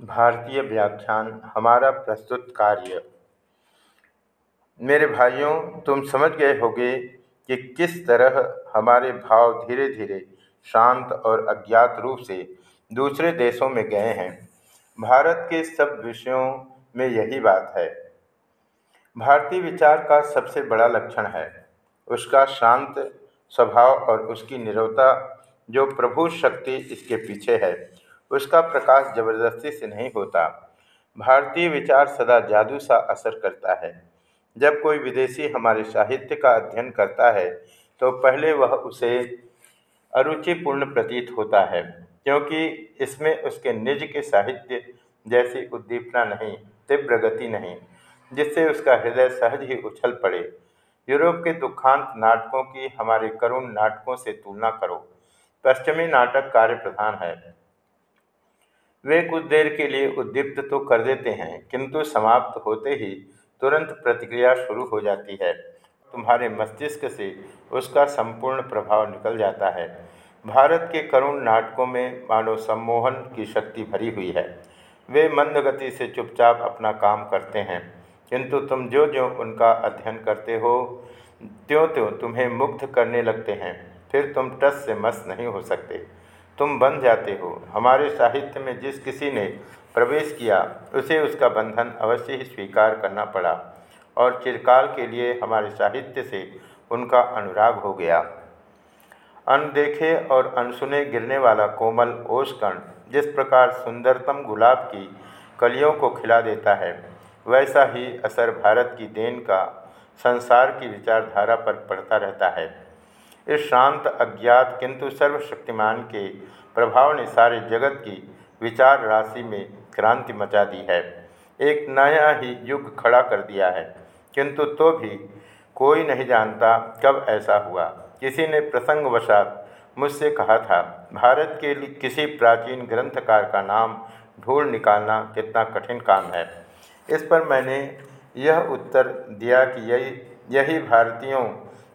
भारतीय व्याख्यान, हमारा प्रस्तुत कार्य। मेरे भाइयों, तुम समझ गए होगे कि किस तरह हमारे भाव धीरे धीरे शांत और अज्ञात रूप से दूसरे देशों में गए हैं। भारत के सब विषयों में यही बात है। भारतीय विचार का सबसे बड़ा लक्षण है। उसका शांत स्वभाव और उसकी निरवता जो प्रभु शक्ति इसके पीछे है। उसका प्रकाश ज़बरदस्ती से नहीं होता। भारतीय विचार सदा जादू सा असर करता है। जब कोई विदेशी हमारे साहित्य का अध्ययन करता है तो पहले वह उसे अरुचिपूर्ण प्रतीत होता है, क्योंकि इसमें उसके निज के साहित्य जैसी उद्दीपना नहीं, तीव्र गति नहीं, जिससे उसका हृदय सहज ही उछल पड़े। यूरोप के दुखांत नाटकों की हमारे करुण नाटकों से तुलना करो। पश्चिमी नाटक कार्य प्रधान है। वे कुछ देर के लिए उद्दीप्त तो कर देते हैं, किंतु समाप्त होते ही तुरंत प्रतिक्रिया शुरू हो जाती है। तुम्हारे मस्तिष्क से उसका संपूर्ण प्रभाव निकल जाता है। भारत के करुण नाटकों में मानव सम्मोहन की शक्ति भरी हुई है। वे मंद गति से चुपचाप अपना काम करते हैं, किंतु तुम जो जो उनका अध्ययन करते हो त्यों त्यों तुम्हें मुग्ध करने लगते हैं, फिर तुम टस से मस्त नहीं हो सकते। तुम बन जाते हो। हमारे साहित्य में जिस किसी ने प्रवेश किया, उसे उसका बंधन अवश्य ही स्वीकार करना पड़ा और चिरकाल के लिए हमारे साहित्य से उनका अनुराग हो गया। अनदेखे और अनसुने गिरने वाला कोमल ओषकण जिस प्रकार सुंदरतम गुलाब की कलियों को खिला देता है, वैसा ही असर भारत की देन का संसार की विचारधारा पर पड़ता रहता है। इस शांत, अज्ञात, किंतु सर्वशक्तिमान के प्रभाव ने सारे जगत की विचार राशि में क्रांति मचा दी है। एक नया ही युग खड़ा कर दिया है। किंतु तो भी कोई नहीं जानता कब ऐसा हुआ। किसी ने प्रसंगवशात मुझसे कहा था, भारत के लिए किसी प्राचीन ग्रंथकार का नाम ढूंढ निकालना कितना कठिन काम है। इस पर मैंने यह उत्तर दिया कि यही यही भारतीयों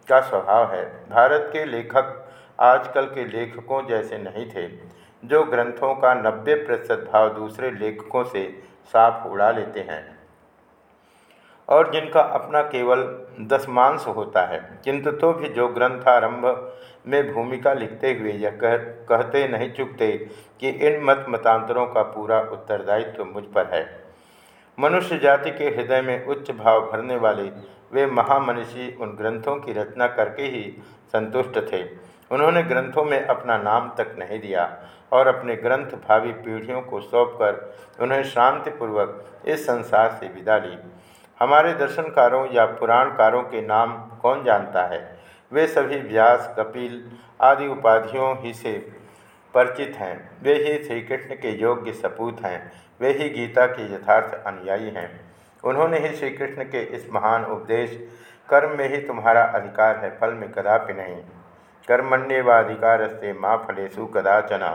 का स्वभाव है। भारत के लेखक आजकल के लेखकों जैसे नहीं थे, जो ग्रंथों का 90 प्रतिशत भाव दूसरे लेखकों से साफ़ उड़ा लेते हैं। और जिनका अपना केवल दसमांश होता है, किंतु तो भी जो ग्रंथारंभ में भूमिका लिखते हुए यह कह, कहते नहीं चुकते कि इन मत मतांतरों का पूरा उत्तरदायित्व तो मुझ पर है। मनुष्य जाति के हृदय में उच्च भाव भरने वाले वे महामनीषी उन ग्रंथों की रचना करके ही संतुष्ट थे। उन्होंने ग्रंथों में अपना नाम तक नहीं दिया और अपने ग्रंथ भावी पीढ़ियों को सौंपकर उन्हें शांतिपूर्वक इस संसार से विदा ली। हमारे दर्शनकारों या पुराणकारों के नाम कौन जानता है? वे सभी व्यास, कपिल आदि उपाधियों ही से परिचित हैं। वे ही श्री कृष्ण के योग्य सपूत हैं। वे ही गीता के यथार्थ अनुयायी हैं। उन्होंने ही श्री कृष्ण के इस महान उपदेश, कर्म में ही तुम्हारा अधिकार है, फल में कदापि नहीं। कर्मण्य व अधिकार से माँ फलेशु कदाचना।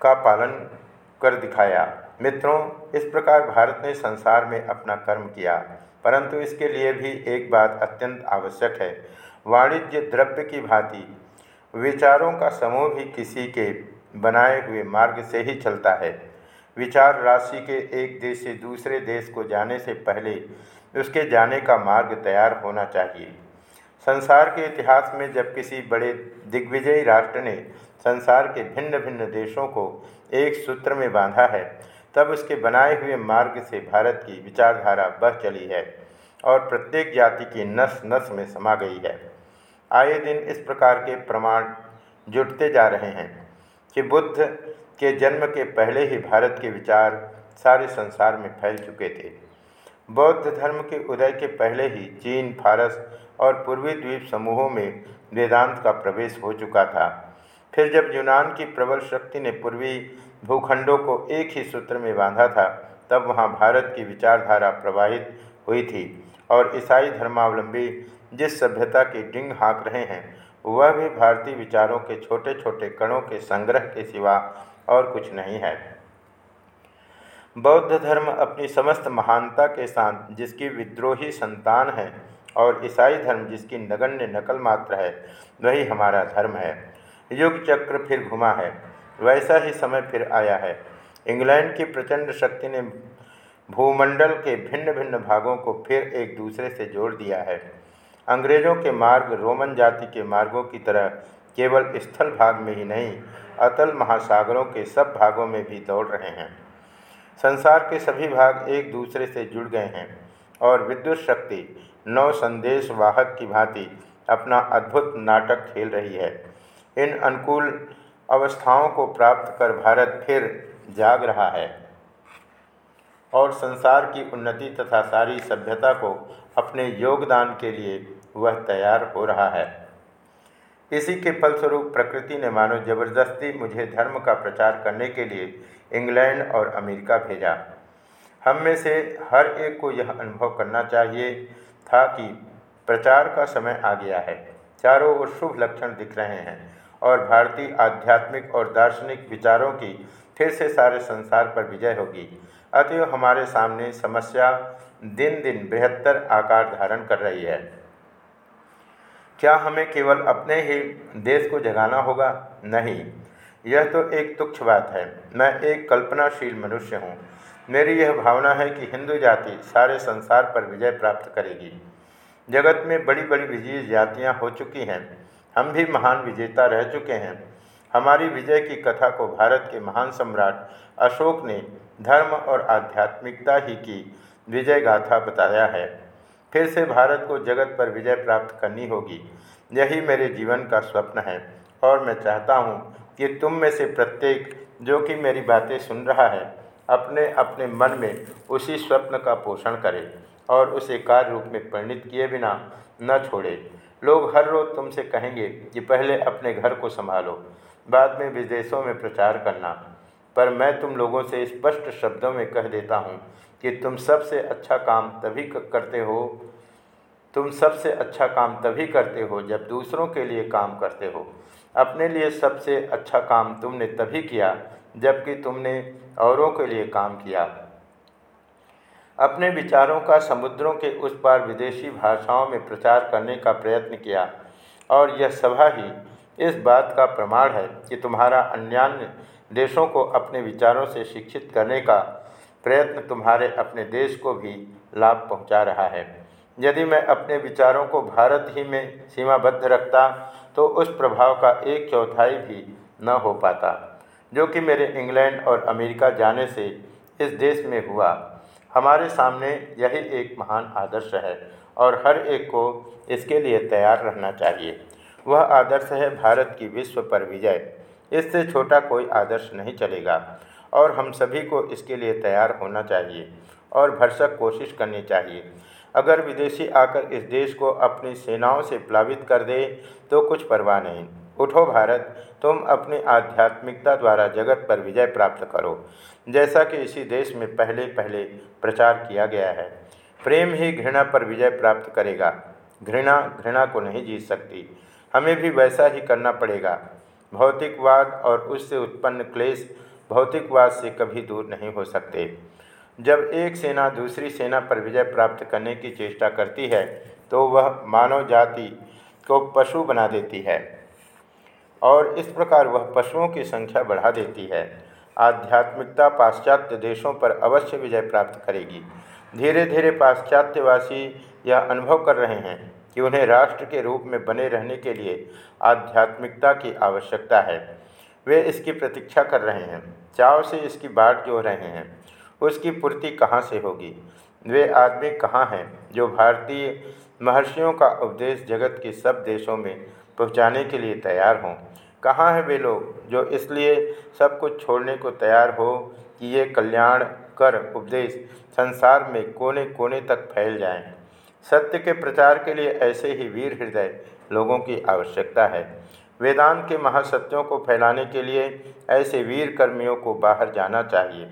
का पालन कर दिखाया। मित्रों, इस प्रकार भारत ने संसार में अपना कर्म किया, परंतु इसके लिए भी एक बात अत्यंत आवश्यक है। वाणिज्य द्रव्य की भांति, विचारों का समूह भी किसी के बनाए हुए मार्ग से ही चलता है। विचार राशि के एक देश से दूसरे देश को जाने से पहले उसके जाने का मार्ग तैयार होना चाहिए। संसार के इतिहास में जब किसी बड़े दिग्विजयी राष्ट्र ने संसार के भिन्न भिन्न देशों को एक सूत्र में बांधा है, तब उसके बनाए हुए मार्ग से भारत की विचारधारा बह चली है और प्रत्येक जाति की नस नस में समा गई है। आए दिन इस प्रकार के प्रमाण जुटते जा रहे हैं कि बुद्ध के जन्म के पहले ही भारत के विचार सारे संसार में फैल चुके थे। बौद्ध धर्म के उदय के पहले ही चीन, फारस और पूर्वी द्वीप समूहों में वेदांत का प्रवेश हो चुका था। फिर जब यूनान की प्रबल शक्ति ने पूर्वी भूखंडों को एक ही सूत्र में बांधा था, तब वहाँ भारत की विचारधारा प्रवाहित हुई थी और ईसाई धर्मावलंबी जिस सभ्यता की डिंग हाँक रहे हैं, वह भी भारतीय विचारों के छोटे छोटे कणों के संग्रह के सिवा और कुछ नहीं है। बौद्ध धर्म अपनी समस्त महानता के साथ जिसकी विद्रोही संतान है और ईसाई धर्म जिसकी नगण्य नकल मात्र है, वही हमारा धर्म है। युग चक्र फिर घुमा है, वैसा ही समय फिर आया है। इंग्लैंड की प्रचंड शक्ति ने भूमंडल के भिन्न भिन्न भागों को फिर एक दूसरे से जोड़ दिया है। अंग्रेज़ों के मार्ग, रोमन जाति के मार्गों की तरह केवल स्थल भाग में ही नहीं अतल महासागरों के सब भागों में भी दौड़ रहे हैं। संसार के सभी भाग एक दूसरे से जुड़ गए हैं और विद्युत शक्ति, नौ संदेश वाहक की भांति अपना अद्भुत नाटक खेल रही है। इन अनुकूल अवस्थाओं को प्राप्त कर भारत फिर जाग रहा है और संसार की उन्नति तथा सारी सभ्यता को अपने योगदान के लिए वह तैयार हो रहा है। इसी के फलस्वरूप प्रकृति ने मानो ज़बरदस्ती मुझे धर्म का प्रचार करने के लिए इंग्लैंड और अमेरिका भेजा। हम में से हर एक को यह अनुभव करना चाहिए था कि प्रचार का समय आ गया है। चारों ओर शुभ लक्षण दिख रहे हैं और भारतीय आध्यात्मिक और दार्शनिक विचारों की फिर से सारे संसार पर विजय होगी। अतएव हमारे सामने समस्या दिन दिन बृहत्तर आकार धारण कर रही है। क्या हमें केवल अपने ही देश को जगाना होगा? नहीं। यह तो एक तुच्छ बात है। मैं एक कल्पनाशील मनुष्य हूँ। मेरी यह भावना है कि हिंदू जाति सारे संसार पर विजय प्राप्त करेगी। जगत में बड़ी बड़ी विजयी जातियाँ हो चुकी हैं। हम भी महान विजेता रह चुके हैं। हमारी विजय की कथा को भारत के महान सम्राट अशोक ने धर्म और आध्यात्मिकता ही की विजय गाथा बताया है। फिर से भारत को जगत पर विजय प्राप्त करनी होगी। यही मेरे जीवन का स्वप्न है और मैं चाहता हूँ कि तुम में से प्रत्येक जो कि मेरी बातें सुन रहा है, अपने अपने मन में उसी स्वप्न का पोषण करे और उसे कार्य रूप में परिणित किए बिना न छोड़े। लोग हर रोज़ तुमसे कहेंगे कि पहले अपने घर को संभालो, बाद में विदेशों में प्रचार करना, पर मैं तुम लोगों से स्पष्ट शब्दों में कह देता हूँ कि तुम सबसे अच्छा काम तभी करते हो, तुम सबसे अच्छा काम तभी करते हो जब दूसरों के लिए काम करते हो। अपने लिए सबसे अच्छा काम तुमने तभी किया जबकि तुमने औरों के लिए काम किया। अपने विचारों का समुद्रों के उस पार विदेशी भाषाओं में प्रचार करने का प्रयत्न किया। और यह सभा ही इस बात का प्रमाण है कि तुम्हारा अन्यान्य देशों को अपने विचारों से शिक्षित करने का प्रयत्न तुम्हारे अपने देश को भी लाभ पहुँचा रहा है। यदि मैं अपने विचारों को भारत ही में सीमाबद्ध रखता तो उस प्रभाव का एक चौथाई भी न हो पाता, जो कि मेरे इंग्लैंड और अमेरिका जाने से इस देश में हुआ। हमारे सामने यही एक महान आदर्श है और हर एक को इसके लिए तैयार रहना चाहिए। वह आदर्श है भारत की विश्व पर विजय। इससे छोटा कोई आदर्श नहीं चलेगा। और हम सभी को इसके लिए तैयार होना चाहिए और भरसक कोशिश करनी चाहिए। अगर विदेशी आकर इस देश को अपनी सेनाओं से प्लावित कर दे तो कुछ परवाह नहीं। उठो भारत, तुम अपनी आध्यात्मिकता द्वारा जगत पर विजय प्राप्त करो। जैसा कि इसी देश में पहले पहले प्रचार किया गया है। प्रेम ही घृणा पर विजय प्राप्त करेगा। घृणा घृणा को नहीं जीत सकती। हमें भी वैसा ही करना पड़ेगा। भौतिकवाद और उससे उत्पन्न क्लेश भौतिकवाद से कभी दूर नहीं हो सकते। जब एक सेना दूसरी सेना पर विजय प्राप्त करने की चेष्टा करती है तो वह मानव जाति को पशु बना देती है और इस प्रकार वह पशुओं की संख्या बढ़ा देती है। आध्यात्मिकता पाश्चात्य देशों पर अवश्य विजय प्राप्त करेगी। धीरे धीरे पाश्चात्यवासी यह अनुभव कर रहे हैं कि उन्हें राष्ट्र के रूप में बने रहने के लिए आध्यात्मिकता की आवश्यकता है। वे इसकी प्रतीक्षा कर रहे हैं। चाव से इसकी बाट जो रहे हैं। उसकी पूर्ति कहाँ से होगी? वे आदमी कहाँ हैं जो भारतीय महर्षियों का उपदेश जगत के सब देशों में पहुँचाने के लिए तैयार हों? कहाँ हैं वे लोग जो इसलिए सब कुछ छोड़ने को तैयार हो कि ये कल्याण कर उपदेश संसार में कोने कोने तक फैल जाएँ। सत्य के प्रचार के लिए ऐसे ही वीर हृदय लोगों की आवश्यकता है। वेदांत के महासत्यों को फैलाने के लिए ऐसे वीर कर्मियों को बाहर जाना चाहिए।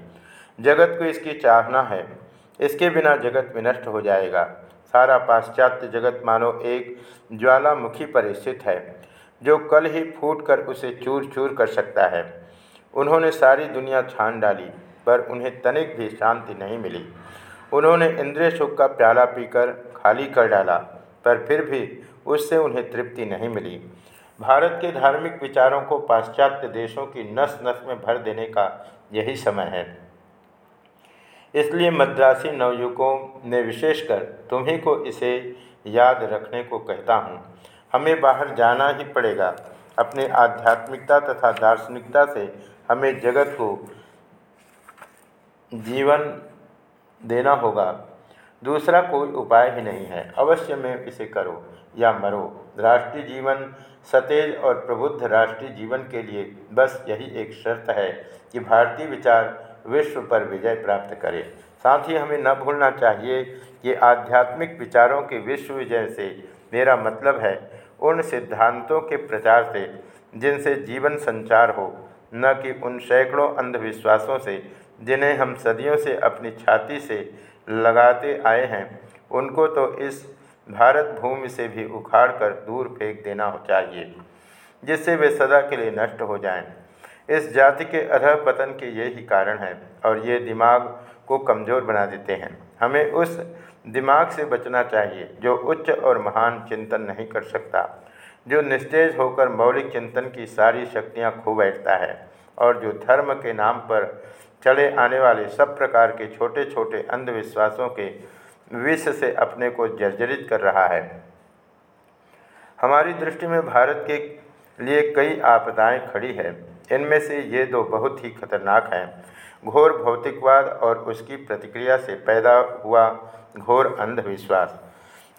जगत को इसकी चाहना है। इसके बिना जगत विनष्ट हो जाएगा। सारा पाश्चात्य जगत मानो एक ज्वालामुखी पर स्थित है, जो कल ही फूट कर उसे चूर चूर कर सकता है। उन्होंने सारी दुनिया छान डाली, पर उन्हें तनिक भी शांति नहीं मिली। उन्होंने इंद्रिय सुख का प्याला पीकर खाली कर डाला, पर फिर भी उससे उन्हें तृप्ति नहीं मिली। भारत के धार्मिक विचारों को पाश्चात्य देशों की नस नस में भर देने का यही समय है। इसलिए मद्रासी नवयुवकों ने विशेषकर तुम्ही को इसे याद रखने को कहता हूँ। हमें बाहर जाना ही पड़ेगा। अपने आध्यात्मिकता तथा दार्शनिकता से हमें जगत को जीवन देना होगा। दूसरा कोई उपाय ही नहीं है। अवश्य में इसे करो। या मरो। राष्ट्रीय जीवन सतेज और प्रबुद्ध राष्ट्रीय जीवन के लिए बस यही एक शर्त है कि भारतीय विचार विश्व पर विजय प्राप्त करे। साथ ही हमें न भूलना चाहिए कि आध्यात्मिक विचारों के विश्व विजय से मेरा मतलब है उन सिद्धांतों के प्रचार से जिनसे जीवन संचार हो, न कि उन सैकड़ों अंधविश्वासों से जिन्हें हम सदियों से अपनी छाती से लगाते आए हैं। उनको तो इस भारत भूमि से भी उखाड़ कर दूर फेंक देना चाहिए, जिससे वे सदा के लिए नष्ट हो जाएँ। इस जाति के अधः पतन के यही कारण है, और ये दिमाग को कमज़ोर बना देते हैं हमें उस दिमाग से बचना चाहिए, जो उच्च और महान चिंतन नहीं कर सकता, जो निस्तेज होकर मौलिक चिंतन की सारी शक्तियाँ खो बैठता है, और जो धर्म के नाम पर चले आने वाले सब प्रकार के छोटे छोटे अंधविश्वासों के विष से अपने को जर्जरित कर रहा है। हमारी दृष्टि में भारत के लिए कई आपदाएँ खड़ी है। इनमें से ये दो बहुत ही खतरनाक हैं। घोर भौतिकवाद और उसकी प्रतिक्रिया से पैदा हुआ घोर अंधविश्वास।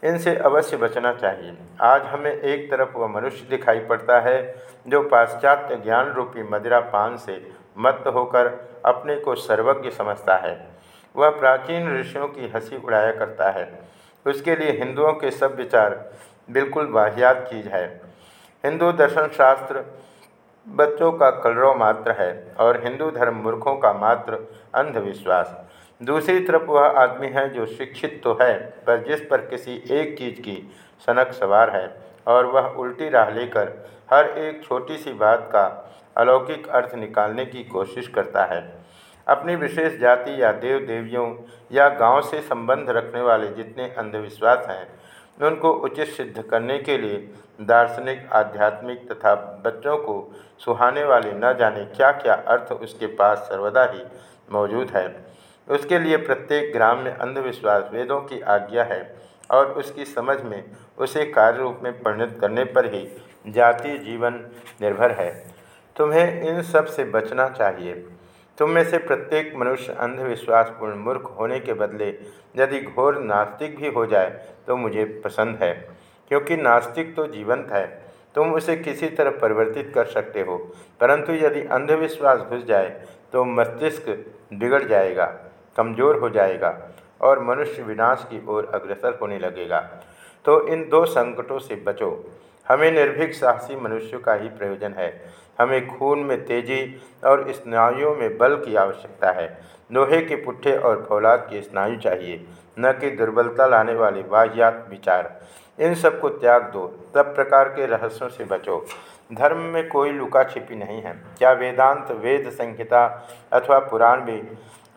इनसे अवश्य बचना चाहिए। आज हमें एक तरफ़ वह मनुष्य दिखाई पड़ता है, जो पाश्चात्य ज्ञान रूपी मदिरा पान से मत होकर अपने को सर्वज्ञ समझता है। वह प्राचीन ऋषियों की हँसी उड़ाया करता है। उसके लिए हिंदुओं के सब विचार बिल्कुल वाहियात चीज़ है। हिंदू दर्शन शास्त्र बच्चों का कलरव मात्र है और हिंदू धर्म मूर्खों का मात्र अंधविश्वास। दूसरी तरफ़ वह आदमी है जो शिक्षित तो है, पर जिस पर किसी एक चीज़ की सनक सवार है और वह उल्टी राह लेकर हर एक छोटी सी बात का अलौकिक अर्थ निकालने की कोशिश करता है। अपनी विशेष जाति या देव देवियों या गाँव से संबंध रखने वाले जितने अंधविश्वास हैं, उनको उचित सिद्ध करने के लिए दार्शनिक, आध्यात्मिक तथा बच्चों को सुहाने वाले न जाने क्या क्या अर्थ उसके पास सर्वदा ही मौजूद है। उसके लिए प्रत्येक ग्राम में अंधविश्वास वेदों की आज्ञा है और उसकी समझ में उसे कार्य रूप में परिणत करने पर ही जातीय जीवन निर्भर है। तुम्हें इन सबसे बचना चाहिए। तुम में से प्रत्येक मनुष्य अंधविश्वासपूर्ण मूर्ख होने के बदले यदि घोर नास्तिक भी हो जाए तो मुझे पसंद है, क्योंकि नास्तिक तो जीवंत है। तुम उसे किसी तरह परिवर्तित कर सकते हो, परंतु यदि अंधविश्वास घुस जाए तो मस्तिष्क बिगड़ जाएगा, कमज़ोर हो जाएगा, और मनुष्य विनाश की ओर अग्रसर होने लगेगा। तो इन दो संकटों से बचो। हमें निर्भीक साहसी मनुष्यों का ही प्रयोजन है। हमें खून में तेज़ी और स्नायुओं में बल की आवश्यकता है। लोहे के पुट्ठे और फौलाद के स्नायु चाहिए, न कि दुर्बलता लाने वाले वाह्यात विचार। इन सबको त्याग दो, सब प्रकार के रहस्यों से बचो। धर्म में कोई लुका छिपी नहीं है। क्या वेदांत, वेद संहिता अथवा पुराण में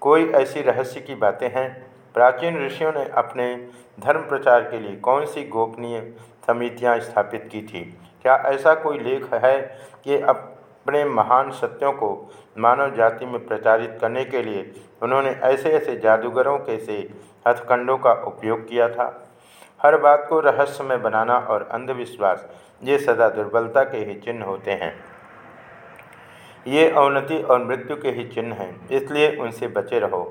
कोई ऐसी रहस्य की बातें हैं? प्राचीन ऋषियों ने अपने धर्म प्रचार के लिए कौन सी गोपनीय समितियाँ स्थापित की थी? क्या ऐसा कोई लेख है कि अपने महान सत्यों को मानव जाति में प्रचारित करने के लिए उन्होंने ऐसे ऐसे जादूगरों के से हथकंडों का उपयोग किया था? हर बात को रहस्यमय बनाना और अंधविश्वास, ये सदा दुर्बलता के ही चिन्ह होते हैं। ये अवनति और मृत्यु के ही चिन्ह हैं, इसलिए उनसे बचे रहो,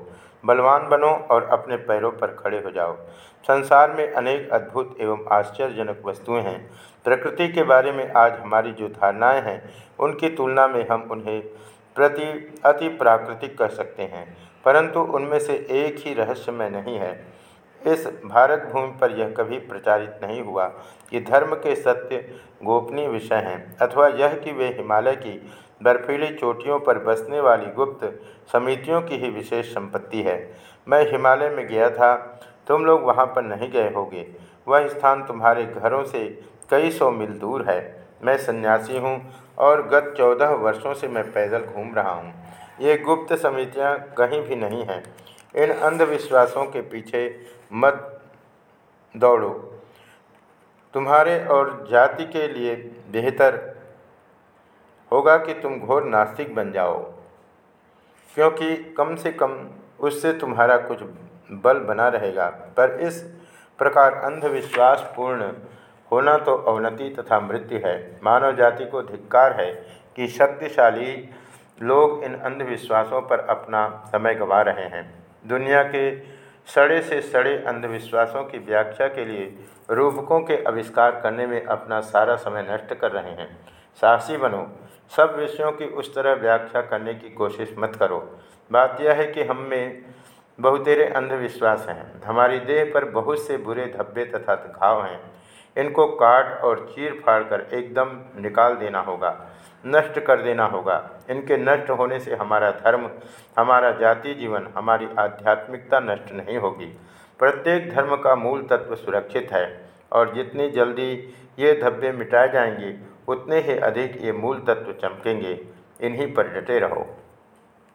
बलवान बनो और अपने पैरों पर खड़े हो जाओ। संसार में अनेक अद्भुत एवं आश्चर्यजनक वस्तुएँ हैं प्रकृति के बारे में आज हमारी जो धारणाएँ हैं, उनकी तुलना में हम उन्हें प्रति, अति प्राकृतिक कर सकते हैं। परंतु उनमें से एक ही रहस्यमय नहीं है। इस भारत भूमि पर यह कभी प्रचारित नहीं हुआ कि धर्म के सत्य गोपनीय विषय हैं, अथवा यह कि वे हिमालय की बर्फीली चोटियों पर बसने वाली गुप्त समितियों की ही विशेष संपत्ति है। मैं हिमालय में गया था, तुम लोग वहाँ पर नहीं गए होगे। वह स्थान तुम्हारे घरों से कई सौ मील दूर है। मैं सन्यासी हूँ और गत चौदह वर्षों से मैं पैदल घूम रहा हूँ। ये गुप्त समितियाँ कहीं भी नहीं हैं। इन अंधविश्वासों के पीछे मत दौड़ो। तुम्हारे और जाति के लिए बेहतर होगा कि तुम घोर नास्तिक बन जाओ, क्योंकि कम से कम उससे तुम्हारा कुछ बल बना रहेगा। पर इस प्रकार अंधविश्वास पूर्ण होना तो अवनति तथा मृत्यु है। मानव जाति को धिक्कार है कि शक्तिशाली लोग इन अंधविश्वासों पर अपना समय गंवा रहे हैं। दुनिया के सड़े से सड़े अंधविश्वासों की व्याख्या के लिए रूपकों के आविष्कार करने में अपना सारा समय नष्ट कर रहे हैं। साहसी बनो, सब विषयों की उस तरह व्याख्या करने की कोशिश मत करो। बात यह है कि हम में बहुतेरे अंधविश्वास हैं। हमारी देह पर बहुत से बुरे धब्बे तथा घाव हैं। इनको काट और चीर फाड़ कर एकदम निकाल देना होगा, नष्ट कर देना होगा। इनके नष्ट होने से हमारा धर्म, हमारा जाति जीवन, हमारी आध्यात्मिकता नष्ट नहीं होगी। प्रत्येक धर्म का मूल तत्व सुरक्षित है और जितनी जल्दी ये धब्बे मिटाए जाएँगे, उतने ही अधिक ये मूल तत्व चमकेंगे। इन्हीं पर डटे रहो।